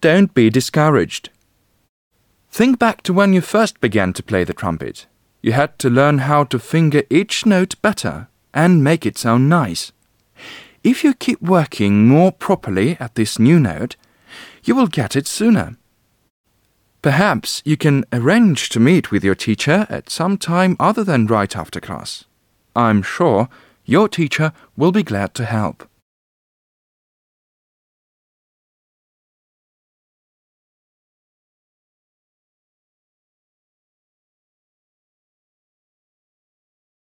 don't be discouraged. Think back to when you first began to play the trumpet. You had to learn how to finger each note better and make it sound nice. If you keep working more properly at this new note, you will get it sooner. Perhaps you can arrange to meet with your teacher at some time other than right after class. I'm sure your teacher will be glad to help.